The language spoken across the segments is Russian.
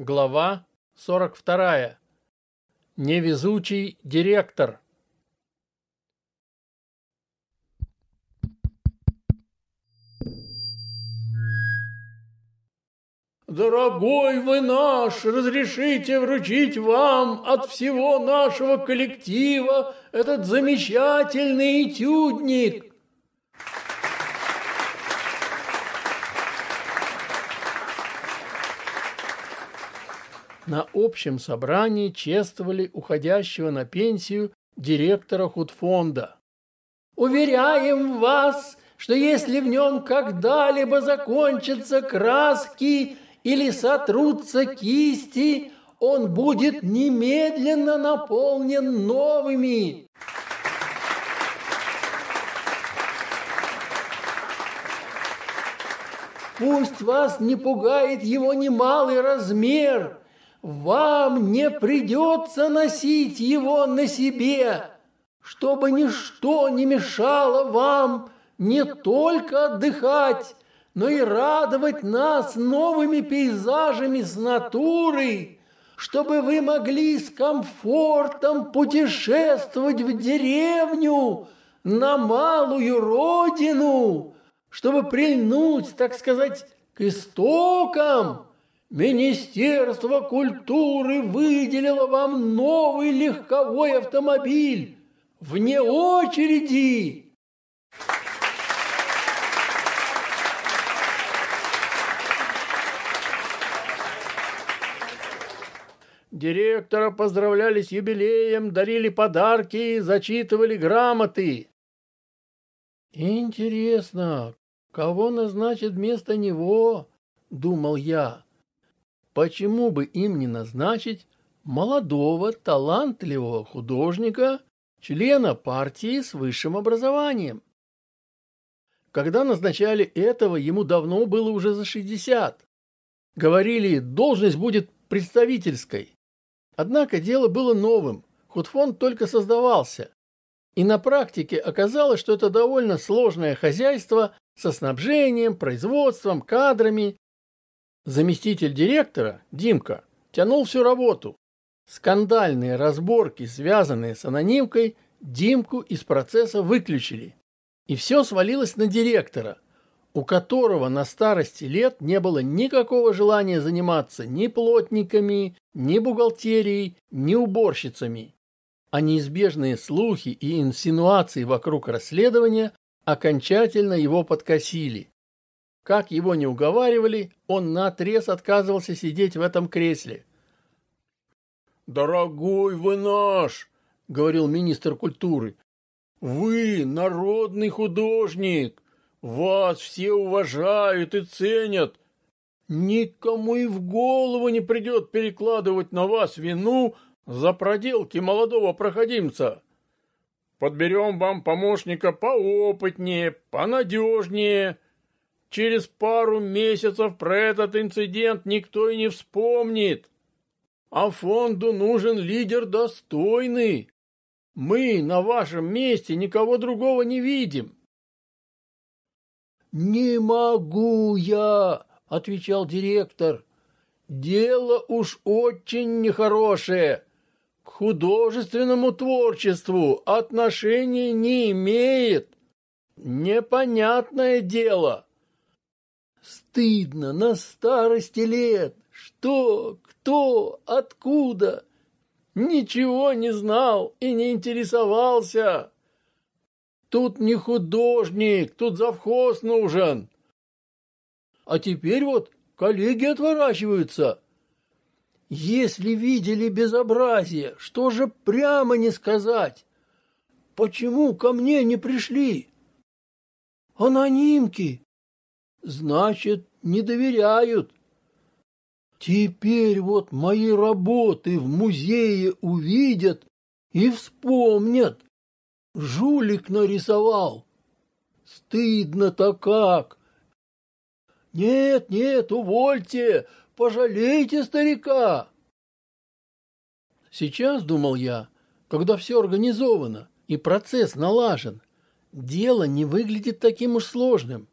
Глава 42. Невезучий директор. Дорогой вы наш, разрешите вручить вам от всего нашего коллектива этот замечательный этюдник. На общем собрании чествовали уходящего на пенсию директора худфонда. Уверяем вас, что если в нем когда-либо закончатся краски или сотрутся кисти, он будет немедленно наполнен новыми. Пусть вас не пугает его немалый размер. Вам не придется носить его на себе, чтобы ничто не мешало вам не только отдыхать, но и радовать нас новыми пейзажами с натуры, чтобы вы могли с комфортом путешествовать в деревню, на малую родину, чтобы прильнуть, так сказать, к истокам. Министерство культуры выделило вам новый легковой автомобиль вне очереди. Директора поздравляли с юбилеем, дарили подарки, зачитывали грамоты. Интересно, кого назначат вместо него, думал я. Почему бы им не назначить молодого, талантливого художника, члена партии с высшим образованием? Когда назначали этого, ему давно было уже за 60. Говорили, должность будет представительской. Однако дело было новым, худфонд только создавался. И на практике оказалось, что это довольно сложное хозяйство со снабжением, производством, кадрами. Заместитель директора, Димка, тянул всю работу. Скандальные разборки, связанные с анонимкой, Димку из процесса выключили. И все свалилось на директора – у которого на старости лет не было никакого желания заниматься ни плотниками, ни бухгалтерией, ни уборщицами. А неизбежные слухи и инсинуации вокруг расследования окончательно его подкосили. Как его не уговаривали, он наотрез отказывался сидеть в этом кресле. «Дорогой вы наш!» — говорил министр культуры. «Вы народный художник, вас все уважают и ценят. Никому и в голову не придет перекладывать на вас вину за проделки молодого проходимца. Подберем вам помощника поопытнее, понадежнее. Через пару месяцев про этот инцидент никто и не вспомнит. А фонду нужен лидер достойный. Мы на вашем месте никого другого не видим. «Не могу я!» — отвечал директор. «Дело уж очень нехорошее. К художественному творчеству отношения не имеет. Непонятное дело. Стыдно на старости лет. Что, кто, откуда? Ничего не знал и не интересовался. Тут не художник, тут завхоз нужен. А теперь вот коллеги отворачиваются. Если видели безобразие, что же прямо не сказать? Почему ко мне не пришли? Анонимки. Значит, не доверяют. Теперь вот мои работы в музее увидят и вспомнят. Жулик нарисовал. Стыдно-то как. Нет, нет, увольте, пожалейте старика. Сейчас, думал я, когда все организовано и процесс налажен, дело не выглядит таким уж сложным.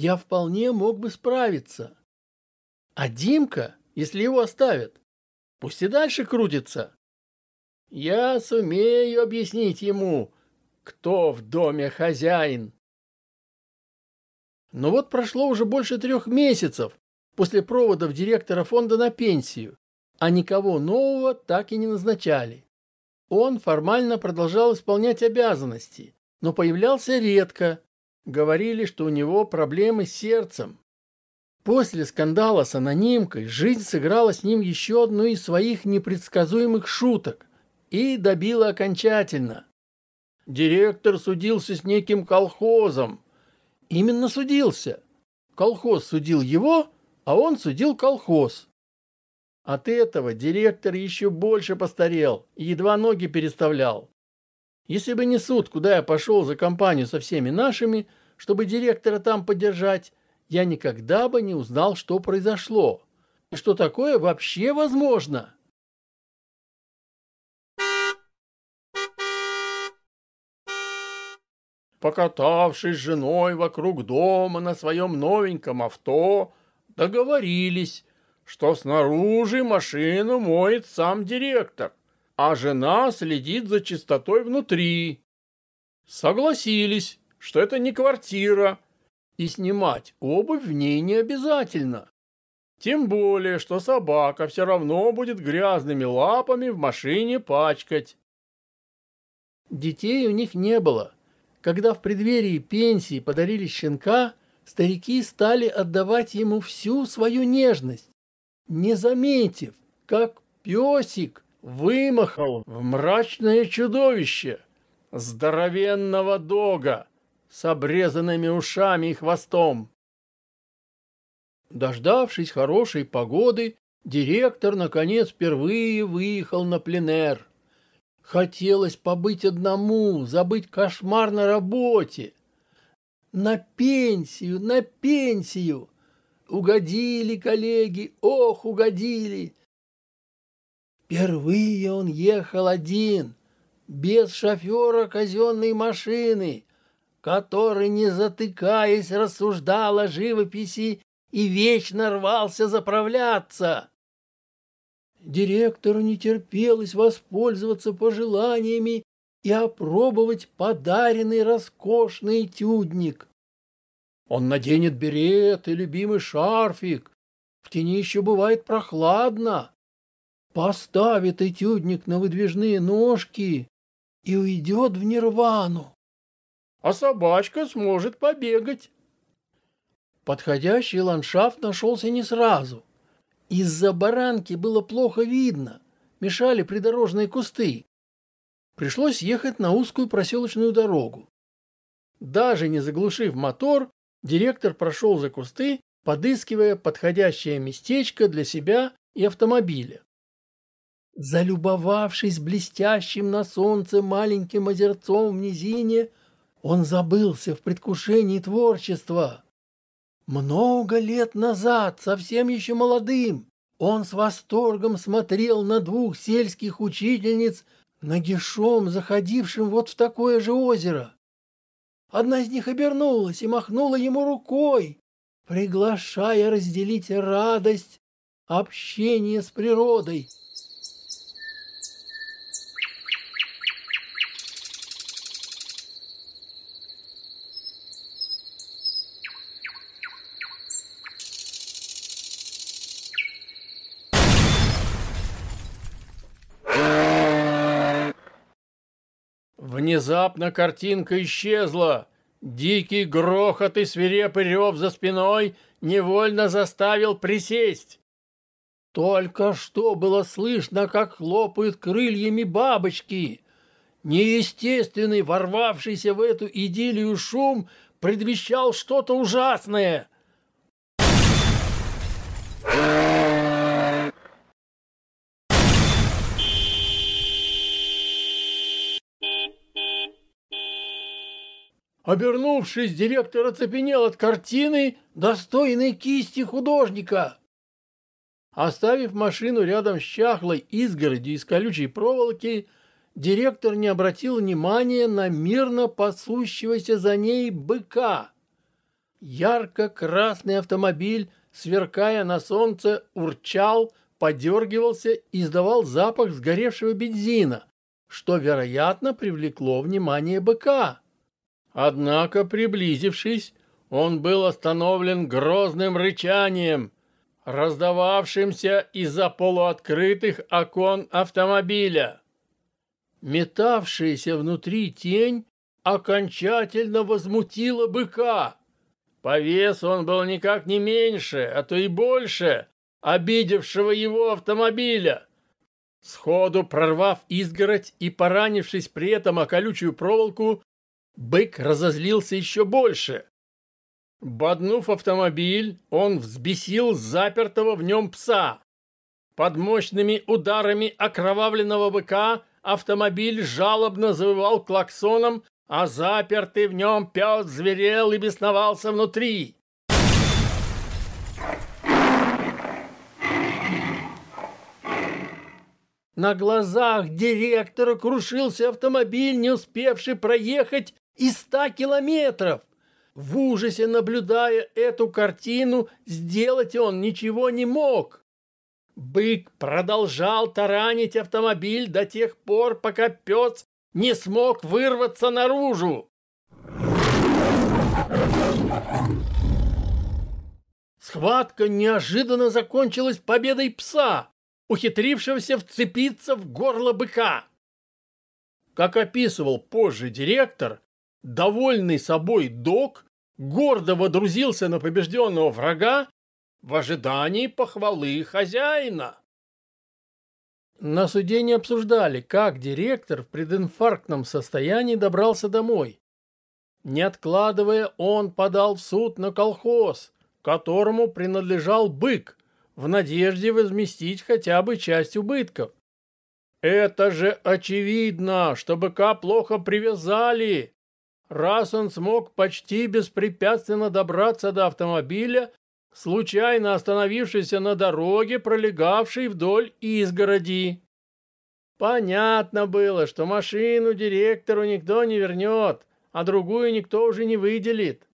Я вполне мог бы справиться. А Димка если его оставят? Пусть и дальше крутится. Я сумею объяснить ему, кто в доме хозяин. Но вот прошло уже больше трех месяцев после проводов директора фонда на пенсию, а никого нового так и не назначали. Он формально продолжал исполнять обязанности, но появлялся редко. Говорили, что у него проблемы с сердцем. После скандала с анонимкой жизнь сыграла с ним еще одну из своих непредсказуемых шуток и добила окончательно. Директор судился с неким колхозом. Именно судился. Колхоз судил его, а он судил колхоз. От этого директор еще больше постарел и едва ноги переставлял. Если бы не суд, куда я пошел за компанию со всеми нашими, чтобы директора там поддержать, я никогда бы не узнал, что произошло. И что такое вообще возможно. Покатавшись с женой вокруг дома на своем новеньком авто, договорились, что снаружи машину моет сам директор, а жена следит за чистотой внутри. Согласились, что это не квартира, и снимать обувь в ней не обязательно. Тем более, что собака все равно будет грязными лапами в машине пачкать. Детей у них не было. Когда в преддверии пенсии подарили щенка, старики стали отдавать ему всю свою нежность, не заметив, как песик вымахал в мрачное чудовище здоровенного дога, с обрезанными ушами и хвостом. Дождавшись хорошей погоды, директор, наконец, впервые выехал на пленэр. Хотелось побыть одному, забыть кошмар на работе. На пенсию, на пенсию! Угодили коллеги, ох, угодили! Впервые он ехал один, без шофера казенной машины, который, не затыкаясь, рассуждал о живописи и вечно рвался заправляться. Директору не терпелось воспользоваться пожеланиями и опробовать подаренный роскошный этюдник. Он наденет берет и любимый шарфик. В тени еще бывает прохладно. Поставит этюдник на выдвижные ножки и уйдет в нирвану а собачка сможет побегать. Подходящий ландшафт нашелся не сразу. Из-за баранки было плохо видно, мешали придорожные кусты. Пришлось ехать на узкую проселочную дорогу. Даже не заглушив мотор, директор прошел за кусты, подыскивая подходящее местечко для себя и автомобиля. Залюбовавшись блестящим на солнце маленьким озерцом в низине, он забылся в предвкушении творчества. Много лет назад, совсем еще молодым, он с восторгом смотрел на двух сельских учительниц, нагишом заходившим вот в такое же озеро. Одна из них обернулась и махнула ему рукой, приглашая разделить радость общения с природой. Внезапно картинка исчезла. Дикий грохот и свирепый рев за спиной невольно заставил присесть. Только что было слышно, как хлопают крыльями бабочки. Неестественный, ворвавшийся в эту идиллию шум предвещал что-то ужасное. Обернувшись, директор оцепенел от картины, достойной кисти художника. Оставив машину рядом с чахлой изгородью из колючей проволоки, директор не обратил внимания на мирно пасущегося за ней быка. Ярко-красный автомобиль сверкая на солнце, урчал, подергивался и издавал запах сгоревшего бензина, что, вероятно, привлекло внимание быка. Однако, приблизившись, он был остановлен грозным рычанием, раздававшимся из-за полуоткрытых окон автомобиля. Метавшаяся внутри тень окончательно возмутила быка. По весу он был никак не меньше, а то и больше обидевшего его автомобиля. Сходу прорвав изгородь и поранившись при этом о колючую проволоку, бык разозлился еще больше. Боднув автомобиль, он взбесил запертого в нем пса. Под мощными ударами окровавленного быка автомобиль жалобно завывал клаксоном, а запертый в нем пес зверел и бесновался внутри. На глазах директора крушился автомобиль, не успевший проехать и ста километров. В ужасе наблюдая эту картину, сделать он ничего не мог. Бык продолжал таранить автомобиль до тех пор, пока пес не смог вырваться наружу. Схватка неожиданно закончилась победой пса, ухитрившегося вцепиться в горло быка. Как описывал позже директор, довольный собой док гордо водрузился на побежденного врага в ожидании похвалы хозяина. На суде не обсуждали, как директор в прединфарктном состоянии добрался домой. Не откладывая, он подал в суд на колхоз, которому принадлежал бык, в надежде возместить хотя бы часть убытков. Это же очевидно, что быка плохо привязали, раз он смог почти беспрепятственно добраться до автомобиля, случайно остановившийся на дороге, пролегавшей вдоль изгороди. Понятно было, что машину директору никто не вернет, а другую никто уже не выделит.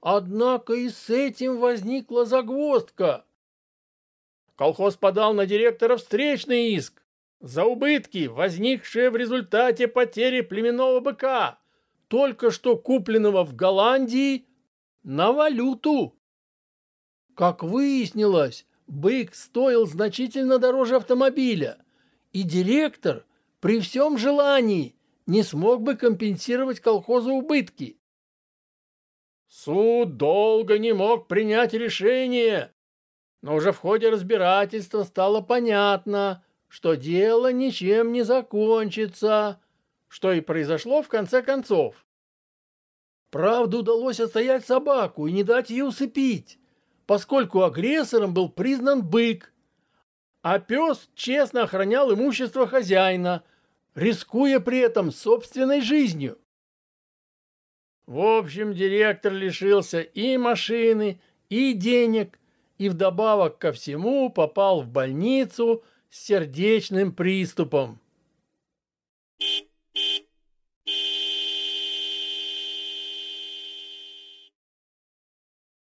Однако и с этим возникла загвоздка. Колхоз подал на директора встречный иск за убытки, возникшие в результате потери племенного быка только что купленного в Голландии, на валюту. Как выяснилось, бык стоил значительно дороже автомобиля, и директор при всем желании не смог бы компенсировать колхозу убытки. Суд долго не мог принять решение, но уже в ходе разбирательства стало понятно, что дело ничем не закончится что и произошло в конце концов. Правда, удалось отстоять собаку и не дать ее усыпить, поскольку агрессором был признан бык, а пес честно охранял имущество хозяина, рискуя при этом собственной жизнью. В общем, директор лишился и машины, и денег, и вдобавок ко всему попал в больницу с сердечным приступом.